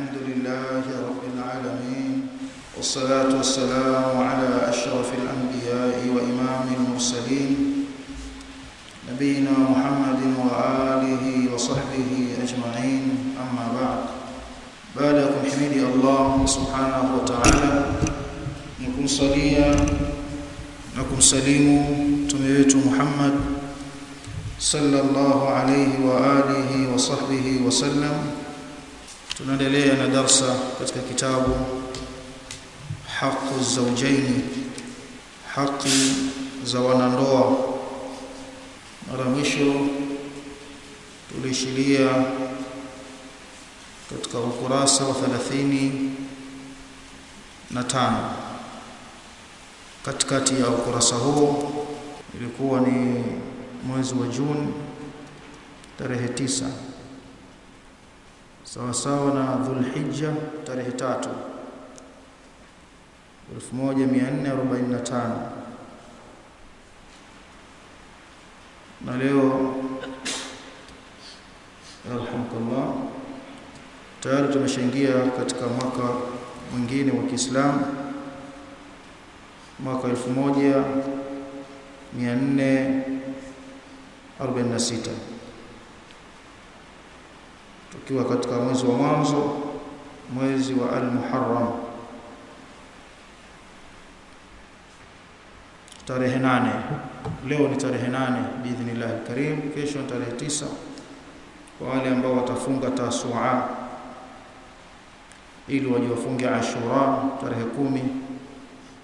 الحمد لله رب العالمين والصلاة والسلام على أشرف الأنبياء وإمام المرسلين. نبينا محمد وآله وصحبه أجمعين أما بعد. بعدكم حميد الله سبحانه وتعالى. نكون صليا نكون سليم تميت محمد صلى الله عليه وآله وصحبه وسلم. Tunaendelea na darsa katika kitabu haqu zawjaini haqi za wanandoa. Mara mwisho tulishiria katika ukurasa wa 30 na tano. Katikati ya ukurasa huo ilikuwa ni mwezi wa Juni tarehe tisa sawa sawa na Dhulhijja tarehe tatu 1445 na leo alhamdulillah tayari tumeshaingia katika mwaka mwingine wa Kiislamu mwaka 1446 tukiwa katika mwezi wa mwanzo mwezi wa al-Muharram. Tarehe nane. Leo ni tarehe nane biidhnillah alkarim. Kesho ni tarehe tisa. Kwa wale ambao watafunga tasua ili wajiwafunge ashura tarehe kumi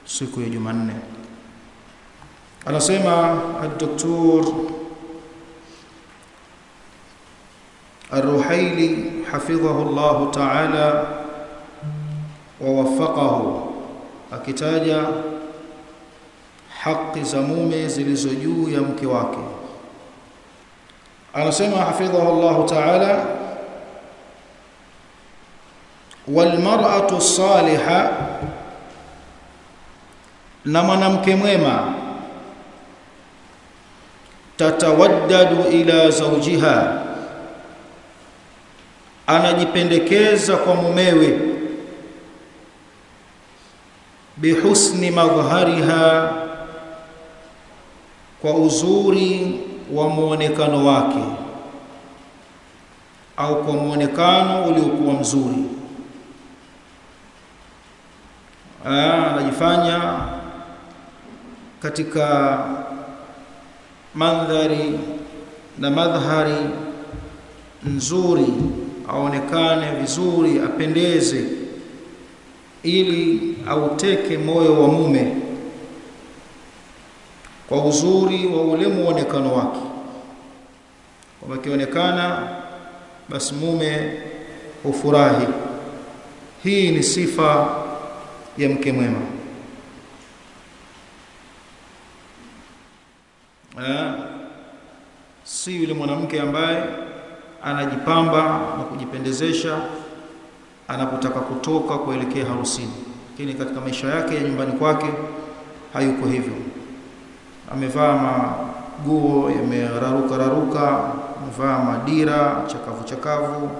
siku ya jumanne. Anasema ad-doktor الرحيلي حفظه الله تعالى ووفقه. أكتاجا حق زمومة زلزجو جو يا مكي واكي حفظه الله تعالى والمرأة الصالحة na mwanamke mwema tatawaddadu ila zawjiha anajipendekeza kwa mumewe bihusni madhhariha kwa uzuri wa muonekano wake au kwa muonekano uliokuwa mzuri. Anajifanya katika mandhari na madhhari nzuri aonekane vizuri apendeze ili auteke moyo wa mume kwa uzuri wa ule muonekano wake. Kwamba kionekana basi mume hufurahi. Hii ni sifa ya mke mwema. Si yule mwanamke ambaye anajipamba na kujipendezesha anapotaka kutoka kuelekea harusini. Lakini katika maisha yake ya nyumbani kwake hayuko hivyo. Amevaa maguo yameraruka raruka amevaa madira chakavu chakavu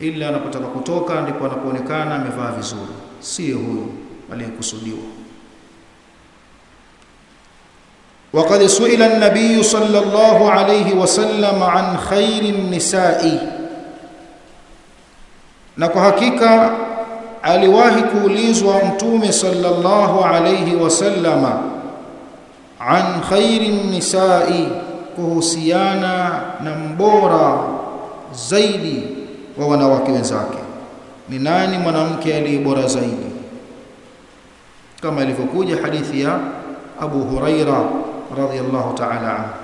ila anapotaka kutoka ndipo anapoonekana amevaa vizuri. Sio huyo aliyekusudiwa وقد سئل النبي صلى الله عليه وسلم عن خير النساء na kwa hakika aliwahi kuulizwa mtume sallallahu alayhi wasallama an khairin nisai kuhusiana na mbora zaidi wa wanawake wenzake ni nani mwanamke aliye bora zaidi kama ilivyokuja hadithi ya Abu رضي الله تعالى عنه.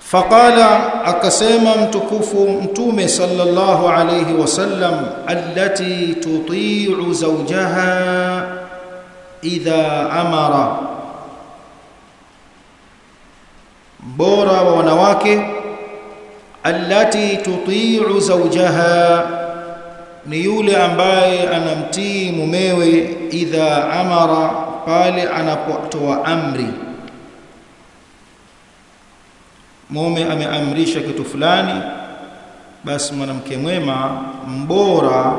فقال اكسم متكف متوم صلى الله عليه وسلم التي تطيع زوجها إذا أمر. بورا ونواكه التي تطيع زوجها ni yule ambaye مميوي إذا idha pale anapotoa amri. Mume ameamrisha kitu fulani basi mwanamke mwema mbora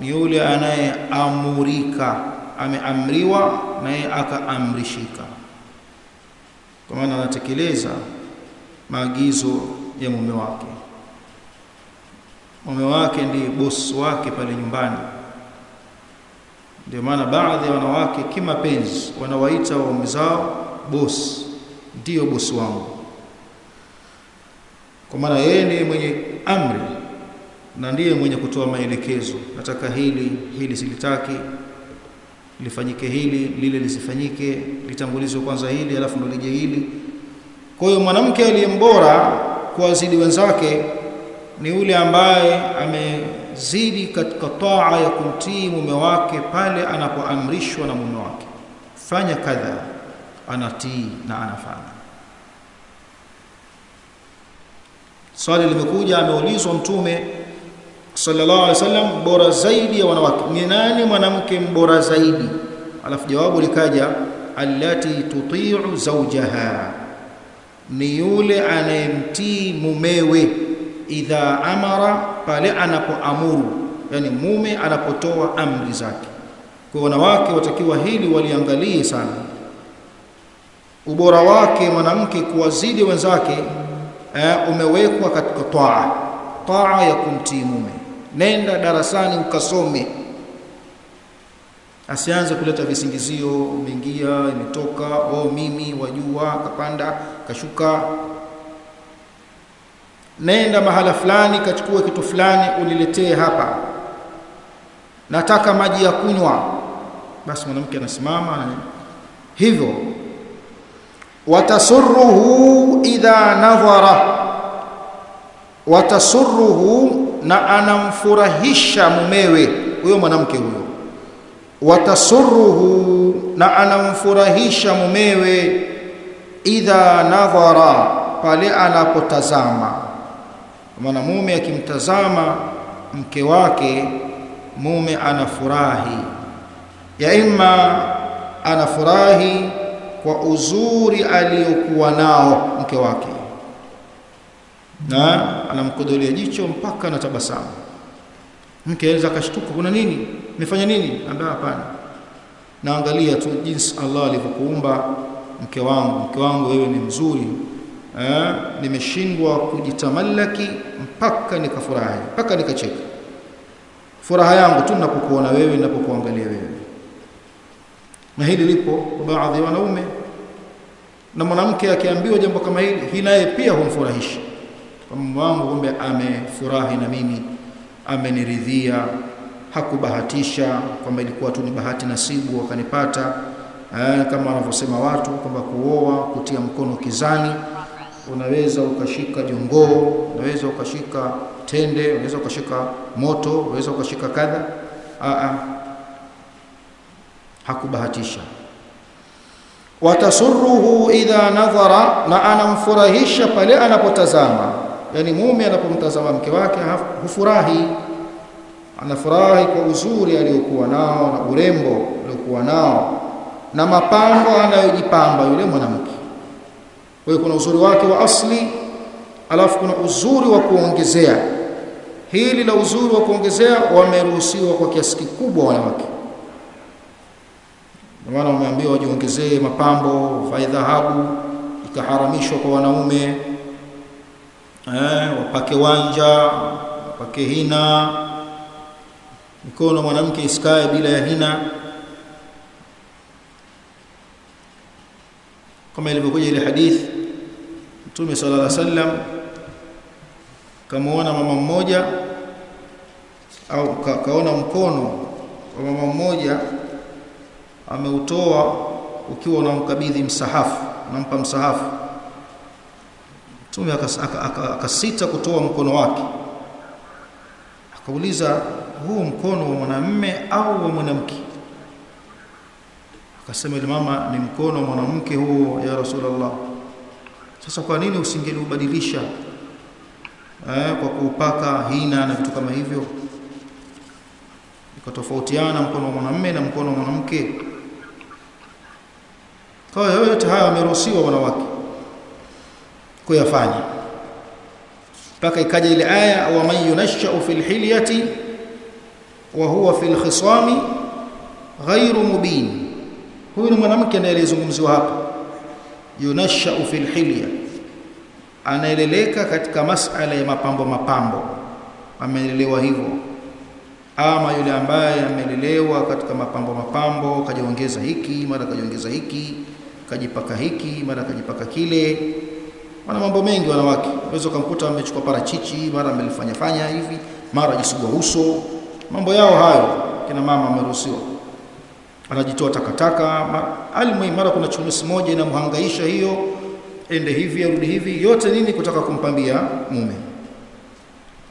ni yule anayeamurika. Ameamriwa naye akaamrishika. Kwa maana anatekeleza maagizo ya mume wake. Mume wake ndiye bosi wake pale nyumbani ndio maana baadhi ya wanawake kimapenzi wanawaita waume zao bosi. Ndio bosi wangu. Kwa maana yeye ndiye mwenye amri na ndiye mwenye kutoa maelekezo. Nataka hili hili silitaki lifanyike hili lile lisifanyike litangulizwe kwanza hili alafu ndo lije hili. Kwa hiyo mwanamke aliyembora kuwazidi wenzake ni yule ambaye amezidi katika taa ya kumtii mume wake pale anapoamrishwa na mume wake. Fanya kadha anatii na anafanya. Swali limekuja ameulizwa mtume sallallahu alaihi wasallam bora zaidi ya wanawake. Ni nani mwanamke mbora zaidi? Alafu jawabu likaja allati tuti'u zawjaha. Ni yule anayemtii mumewe idha amara pale anapoamuru yani mume anapotoa amri zake. Kwa wanawake watakiwa hili waliangalie sana. Ubora wake mwanamke kuwazidi wenzake eh, umewekwa katika taa taa ya kumtii mume. Nenda darasani ukasome. Asianze kuleta visingizio imeingia imetoka oh mimi wajua kapanda kashuka nenda mahala fulani kachukue kitu fulani uniletee hapa. Nataka maji ya kunywa. Basi mwanamke anasimama hivyo. Watasurruhu idha nadhara. Watasurruhu na anamfurahisha mumewe huyo mwanamke huyo. Watasurruhu na anamfurahisha mumewe idha nadhara pale anapotazama maana mume akimtazama mke wake mume anafurahi. Ya imma anafurahi kwa uzuri aliyokuwa nao mke wake. Na anamkodolea jicho mpaka anatabasamu mke anaweza akashtuka kuna nini? Nimefanya nini? Ambia hapana. Naangalia tu jinsi Allah alivyokuumba mke wangu. Mke wangu wewe ni mzuri eh nimeshindwa kujitamallaki mpaka nikafurahi mpaka nikacheka. Furaha yangu tu ninapokuona wewe ninapokuangalia wewe. Na hili lipo baadhi ya wanaume. Na mwanamke akiambiwa jambo kama hili hii naye pia humfurahisha kwamba wangu kumbe amefurahi na mimi ameniridhia. Hakubahatisha kwamba ilikuwa tu ni bahati nasibu wakanipata eh, kama wanavyosema watu kwamba kuoa kutia mkono kizani unaweza ukashika jongoo unaweza ukashika tende unaweza ukashika moto unaweza ukashika kadha. Aa, hakubahatisha. Watasurruhu idha nadhara na anamfurahisha pale anapotazama. Yani mume anapomtazama mke wake hufurahi. Anafurahi kwa uzuri aliyokuwa nao na urembo aliokuwa nao na mapambo anayojipamba yule mwanamke kwa hiyo kuna uzuri wake wa asli alafu kuna uzuri wa kuongezea. Hili la uzuri wa kuongezea wameruhusiwa kwa kiasi kikubwa wanawake. Maana wameambiwa wajiongezee mapambo vae dhahabu ikaharamishwa kwa wanaume. Eh wapake wanja wapake hina. Mikono mwanamke isikae bila ya hina. Kama ilivyokuja ile hadithi Mtume sallallahu alaihi wasallam kamuona mama mmoja au ka, kaona mkono wa mama mmoja ameutoa ukiwa unamkabidhi msahafu unampa msahafu. Mtume akasita kutoa mkono wake. Akauliza huu mkono wa mwanamme au wa mwanamke? Akasema ile mama ni mkono wa mwanamke huo ya rasulullah sasa kwa nini usingeliubadilisha eh, kwa kuupaka hina na vitu kama hivyo. Ikatofautiana mkono wa mwanamume na mkono wa mwanamke. Kwa hiyo yote haya wameruhusiwa wanawake kuyafanya. Mpaka ikaja ile aya wa man yunashau fil hilyati wa huwa fil khisami ghairu mubin. Huyu ni mwanamke anayezungumziwa hapa yunashau fil hilya. Anaeleleka katika masala ya mapambo mapambo. Amelelewa hivyo. Ama yule ambaye amelelewa katika mapambo mapambo kajiongeza hiki mara kajiongeza hiki kajipaka hiki mara kajipaka kile. Wana mambo mengi wanawake. Unaweza kumkuta amechukua parachichi mara amelifanya fanya hivi mara jisugua uso. Mambo yao hayo kina mama wameruhusiwa anajitoa takataka. Almuhimu mara kuna chunusi moja inamhangaisha hiyo ende hivi arudi hivi yote nini kutaka kumpambia mume.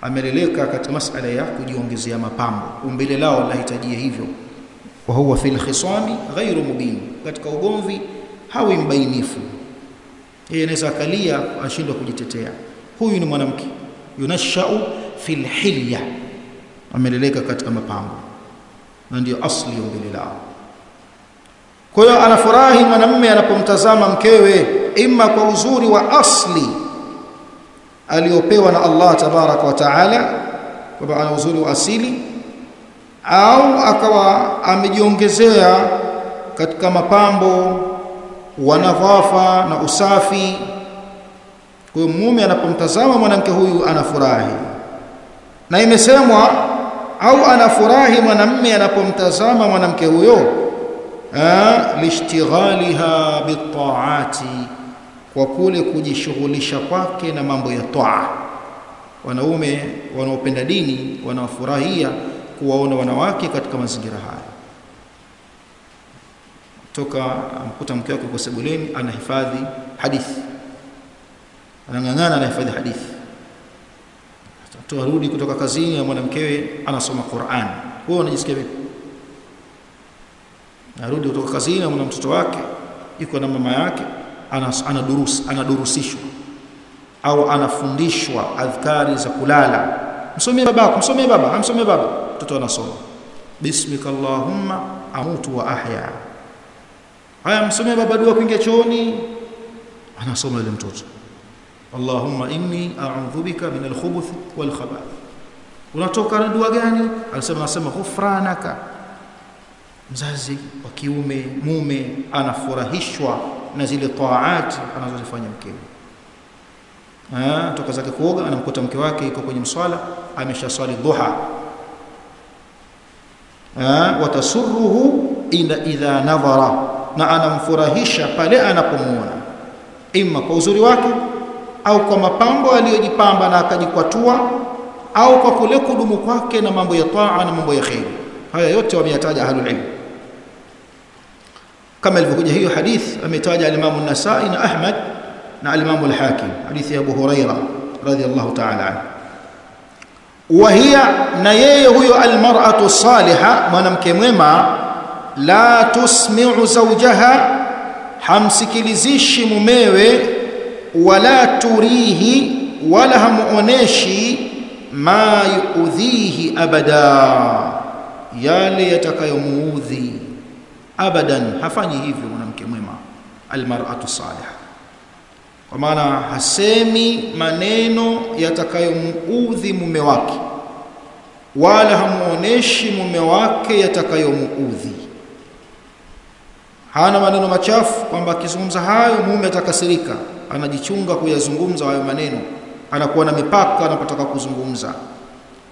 Ameleleka katika masala ya kujiongezea mapambo. Umbile lao lahitajia hivyo. Wa huwa fil khisami ghairu mubin. Katika ugomvi hawi mbainifu. Yeye anaweza akalia ashindwa kujitetea. Huyu ni mwanamke. Yunashau fil hilya. Ameleleka katika mapambo. Na ndio asli umbile lao kwa hiyo anafurahi mwanamume anapomtazama mkewe imma kwa uzuri wa asli aliopewa na Allah tabaraka wa taala kwamba ana uzuri wa asili au akawa amejiongezea katika mapambo wa nadhafa na usafi. Kwa hiyo mume anapomtazama mwanamke huyu anafurahi. Na imesemwa au anafurahi mwanamme anapomtazama mwanamke huyo lishtighaliha bitaati kwa kule kujishughulisha kwake na mambo ya taa. Wanaume wanaopenda dini wanafurahia kuwaona wanawake katika mazingira haya. Toka amkuta mke wake kwa sebuleni anahifadhi hadithi. Anang'ang'ana anahifadhi hadithi. Tuarudi kutoka kazini na mwanamkewe anasoma Qur'an. Huyo anajisikia vipi narudi kutoka kazini na mtoto wake yuko na mama yake anadurus anadurusishwa. Au anafundishwa adhkari za kulala. Msomee baba msomee baba amsomee baba. Mtoto anasoma. Bismikallahumma amutu wa ahya. Haya msomee baba dua kuingia chooni. Anasoma yule mtoto. Allahumma inni a'udhu bika min al-khubuth wal unatoka na dua gani? Anasema anasema ghufranaka mzazi wa kiume mume anafurahishwa na zile taati anazozifanya mkewe. Toka zake kuoga anamkuta mke wake yuko kwenye mswala ameshaswali dhuha watasurruhu ila idha nadhara na anamfurahisha pale anapomuona. Imma kwa uzuri wake au kwa mapambo aliyojipamba na akajikwatua au kwa kule kudumu kwake na mambo ya taa na mambo ya khair. Haya yote wameyataja ahlul ilm كما الفقود هي حديث أميتاج الإمام النسائي أحمد نع الإمام الحاكم حديث أبو هريرة رضي الله تعالى عنه. وهي نيه المرأة الصالحة منمك مما لا تسمع زوجها حمسك لزيش مميوي ولا تريه ولا مؤنشي ما يؤذيه أبدا. يالي يتك يموذي. Abadan hafanyi hivyo mwanamke mwema. Almar'atu salihah kwa maana hasemi maneno yatakayomuudhi mume wake wala hamuoneshi mume wake yatakayomuudhi. Hana maneno machafu kwamba akizungumza hayo mume atakasirika. Anajichunga kuyazungumza hayo maneno. Anakuwa na mipaka anapotaka kuzungumza.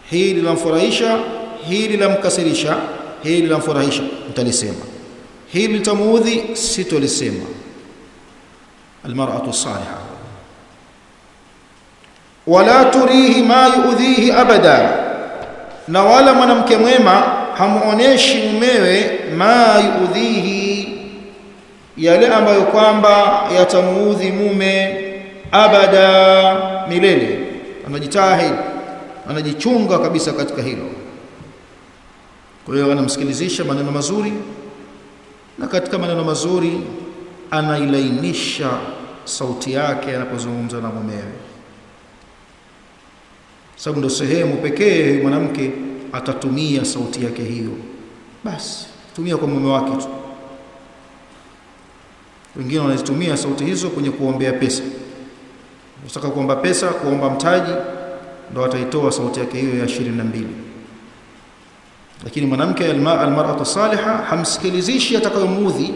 Hili lamfurahisha hili lamkasirisha hili lamfurahisha mtalisema hili litamuudhi sitolisema. Almar'atu salihah. Wala turihi ma yuudhihi abada. Na wala mwanamke mwema hamuoneshi mumewe ma yuudhihi yale ambayo kwamba yatamuudhi mume abada milele. Anajitahidi anajichunga kabisa katika hilo. Kwa hiyo anamsikilizisha maneno mazuri na katika maneno mazuri anailainisha sauti yake anapozungumza na mumewe. Sababu ndio sehemu pekee mwanamke atatumia sauti yake hiyo. Basi tumia kwa mume wake tu. Wengine wanazitumia sauti hizo kwenye kuombea pesa. Ukitaka kuomba pesa, kuomba mtaji ndo ataitoa sauti yake hiyo ya 22 lakini mwanamke almar'atu saliha hamsikilizishi atakayomuudhi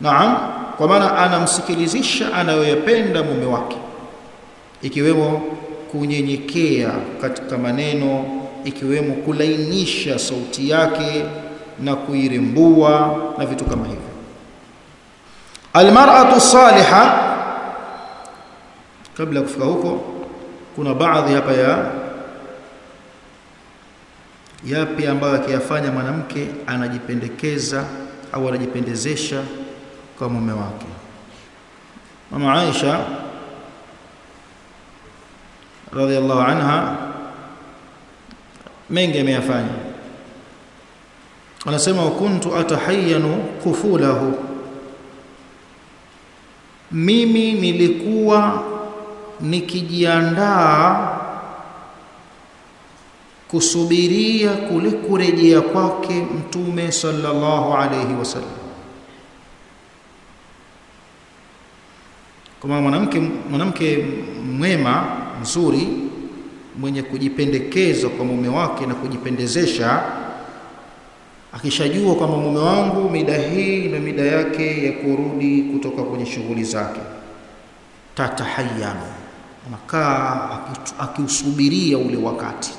naam kwa maana anamsikilizisha anayoyapenda mume wake. Ikiwemo kunyenyekea katika maneno ikiwemo kulainisha sauti yake na kuirembua na vitu kama hivyo. Almar'atu saliha kabla kufika huko kuna baadhi hapa ya yapi ambayo akiyafanya mwanamke anajipendekeza au anajipendezesha kwa mume wake? Mama Aisha radhiallahu anha mengi ameyafanya. Anasema kuntu atahayyanu kufulahu. Mimi nilikuwa nikijiandaa kusubiria kule kurejea kwake mtume sallallahu alayhi wasallam. Kama mwanamke mwanamke mwema mzuri mwenye kujipendekeza kwa mume wake na kujipendezesha akishajua kwamba mume wangu mida hii na mida yake ya kurudi kutoka kwenye shughuli zake tatahayanu anakaa akiusubiria ule wakati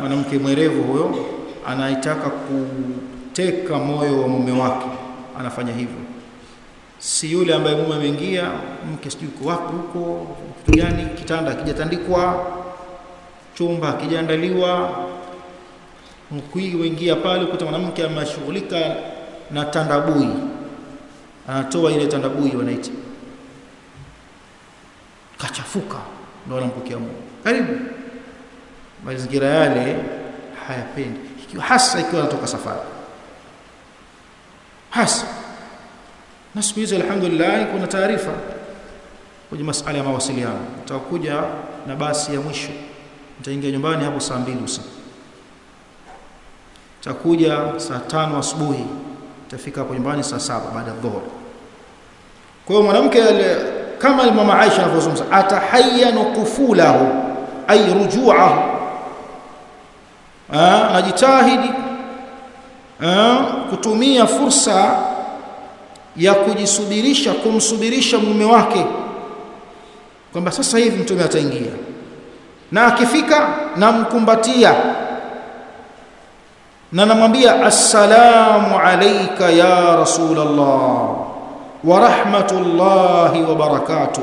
mwanamke mwerevu huyo anaitaka kuteka moyo wa mume wake. Anafanya hivyo. Si yule ambaye mume ameingia mke sijui uko wapi huko kitu gani kitanda hakijatandikwa chumba hakijaandaliwa. Uingia pale kuta mwanamke ameshughulika na tandabui. Anatoa ile tandabui wanaita. Kachafuka. Ndio anampokea Mungu karibu mazingira yale hayapendi. Hasa ikiwa anatoka safari. Hasa. Na siku hizi alhamdulillah kuna taarifa kwenye masuala ya mawasiliano. Utakuja na basi ya mwisho. Nitaingia nyumbani hapo saa mbili usiku. Takuja saa tano asubuhi. Tafika hapo nyumbani saa saba baada ya dhuhuri kwa hiyo mwanamke kama mama Aisha anavyozungumza atahayyanu kufulahu ay ruju'ahu anajitahidi kutumia fursa ya kujisubirisha kumsubirisha mume wake. Kwamba sasa hivi mtume ataingia. Na akifika namkumbatia. Na namwambia assalamu alayka ya rasulullah wa rahmatullahi wa barakatuh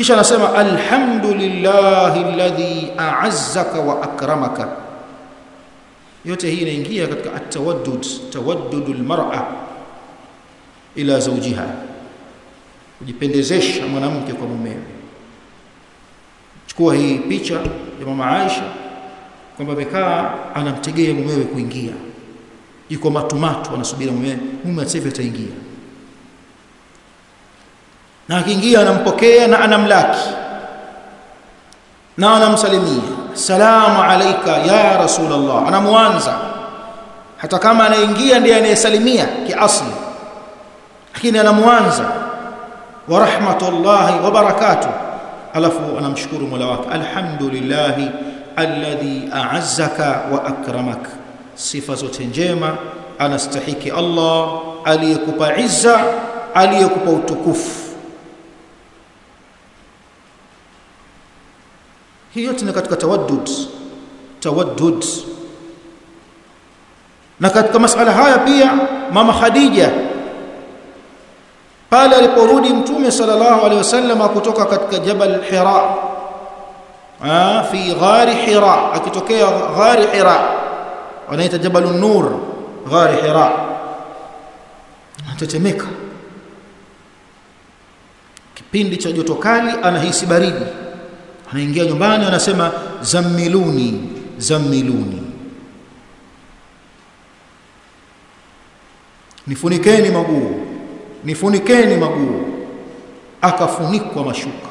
kisha anasema alhamdulillahi alladhi a'azzaka wa akramaka. Yote hii inaingia katika at-tawaddud tawaddudul mar'a ila zawjiha. Kujipendezesha mwanamke kwa mumewe chukua hii picha ya mama Aisha kwamba amekaa anamtegea mumewe kuingia. Yuko matumatu anasubiri mumewe. Mume sasa ataingia na akiingia anampokea na anamlaki. Na anamsalimia. Salamu alayka ya rasulullah. Anamuanza hata kama anaingia ndiye anayesalimia kiasli. Lakini anamuanza wa rahmatullahi wa barakatuh. Alafu anamshukuru mola wake. Alhamdulillahi alladhi a'azzaka wa akramak sifa zote njema anastahiki Allah aliyekupa izza aliyekupa utukufu hii yote ni katika tawaddud. Tawaddud. Na katika masala haya pia mama Khadija pale aliporudi mtume sallallahu alaihi wasallam kutoka katika jabal Hira ah fi ghari Hira akitokea ghari Hira wanaita jabal nur ghari Hira. Anatetemeka. Kipindi cha joto kali anahisi baridi anaingia nyumbani anasema zammiluni zammiluni. Nifunikeni maguu nifunikeni maguu akafunikwa mashuka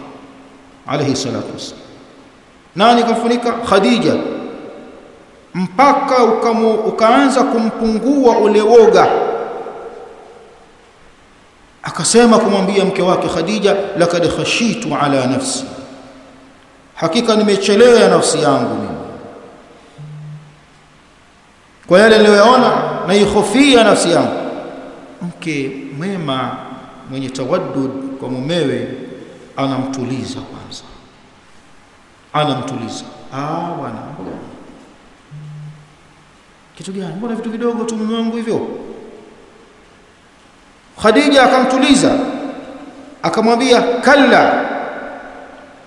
alayhi salatu wasallam nani kafunika? Khadija. Mpaka ukamu, ukaanza kumpungua ule woga. Akasema kumwambia mke wake Khadija lakad khashitu ala nafsi hakika nimechelewa ya nafsi yangu mimi. Kwa yale niliyoyaona naihofia nafsi yangu. Mke mwema mwenye tawaddud kwa mumewe anamtuliza kwanza. Anamtuliza. Ah bwana. Kitu gani? Mbona vitu vidogo tu mume wangu hivyo? Khadija akamtuliza. Akamwambia kalla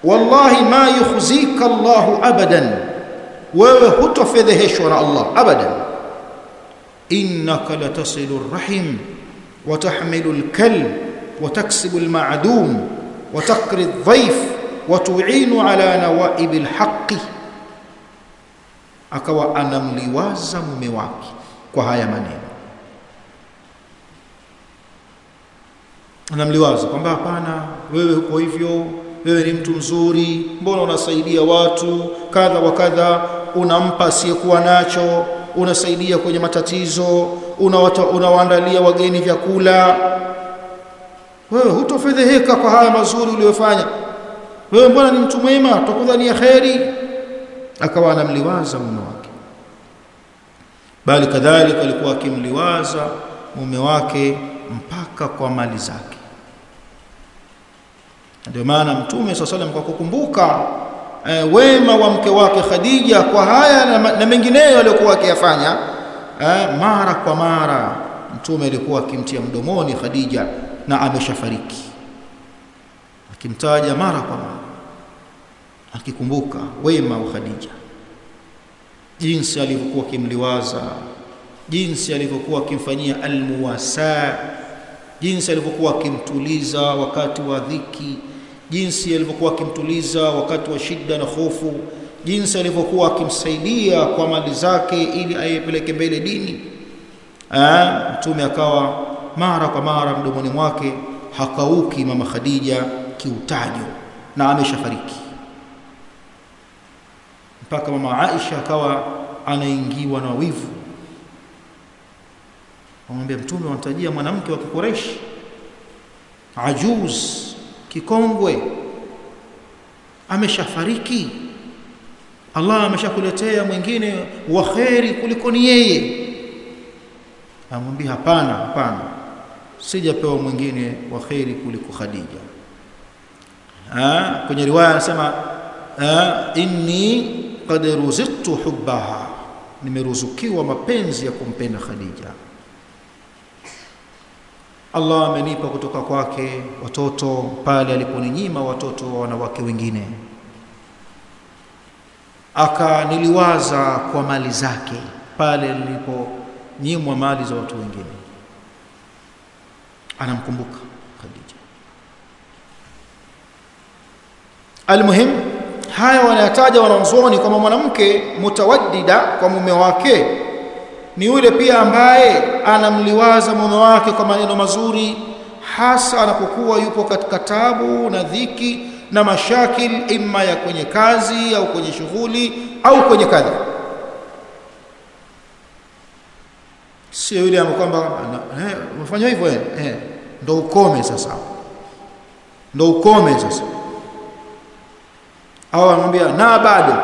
wallahi ma yukhzika Allah abadan wewe hutofedheheshwa na Allah abadan innaka latasilu rahim wa tahmilu al-kal wa taksibu al-ma'dum wa taqri adh-dhayf wa tu'inu ala nawaib al-haqq akawa anamliwaza mume wake kwa haya maneno anamliwaza kwamba hapana wewe uko hivyo wewe ni mtu mzuri mbona unasaidia watu kadha wa kadha unampa asiyekuwa nacho unasaidia kwenye matatizo unawaandalia una wageni vyakula. Wewe hutofedheheka kwa haya mazuri uliyofanya. Wewe mbona ni mtu mwema tukudhania kheri. Akawa anamliwaza mume wake. Bali kadhalika alikuwa akimliwaza mume wake mpaka kwa mali zake ndio maana mtume swalla salam kwa kukumbuka e, wema wa mke wake Khadija kwa haya na, na mengineyo aliyokuwa akiyafanya e, mara kwa mara mtume alikuwa akimtia mdomoni Khadija na ameshafariki. Akimtaja mara kwa mara akikumbuka wema wa Khadija. Jinsi alivyokuwa akimliwaza jinsi alivyokuwa akimfanyia almuwasa jinsi alivyokuwa akimtuliza wakati wa dhiki jinsi alivyokuwa akimtuliza wakati wa shida na hofu jinsi alivyokuwa akimsaidia kwa mali zake ili aipeleke mbele dini. Mtume akawa mara kwa mara mdomoni mwake hakauki mama Khadija kiutajo na ameshafariki. Mpaka mama Aisha akawa anaingiwa na wivu. Amwambia mtume wanatajia mwanamke wa Quraysh? Ajuz kikongwe. Ameshafariki. Allah ameshakuletea mwingine wa kheri kuliko ni yeye. Amwambia hapana hapana. Sijapewa mwingine wa kheri kuliko Khadija. Ah kwenye riwaya anasema inni qad ruzitu hubbaha. Nimeruzukiwa mapenzi ya kumpenda Khadija Allah amenipa kutoka kwake watoto pale aliponinyima watoto wa wanawake wengine. Akaniliwaza kwa mali zake pale niliponyimwa mali za watu wengine. Anamkumbuka Khadija. Almuhim haya wanayataja wanazuoni kwamba mwanamke mutawaddida kwa mume wake ni yule pia ambaye anamliwaza mume wake kwa maneno mazuri hasa anapokuwa yupo katika tabu na dhiki na mashakil imma ya kwenye kazi au kwenye shughuli au kwenye kadhi. Sio yule ambaye kwamba umefanya hivyo eh ndo ukome sasa ndo ukome sasa. Au anamwambia na bado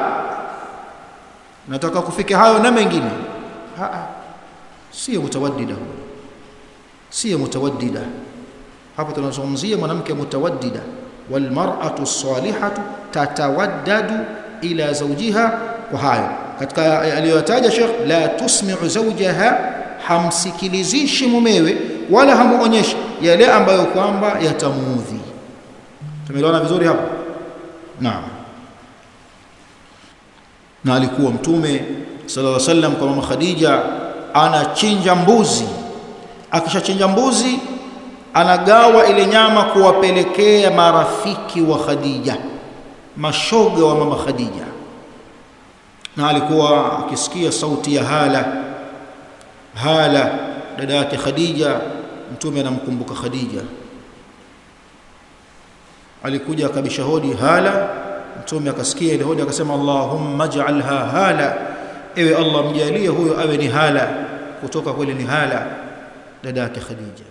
nataka kufika hayo na mengine sio mutawaddida sio mutawaddida. Hapo tunazungumzia mwanamke mutawaddida. Walmar'atu salihatu tatawaddadu ila zawjiha. Kwa hayo katika aliyotaja Sheikh la tusmi'u zawjaha hamsikilizishi mumewe wala hamuonyeshi yale ambayo kwamba yatamuudhi. Tumeelewana vizuri hapo? Naam. Na alikuwa mtume sallallahu alaihi wasallam kwa mama Khadija anachinja mbuzi. Akishachinja mbuzi anagawa ile nyama kuwapelekea marafiki wa Khadija mashoga wa mama Khadija. Na alikuwa akisikia sauti ya hala hala dada yake Khadija mtume anamkumbuka Khadija. Alikuja akabisha hodi hala mtume akasikia ile hodi akasema Allahumma ij'alha hala ewe Allah mjalie huyo awe ni hala kutoka kweli ni hala dada yake Khadija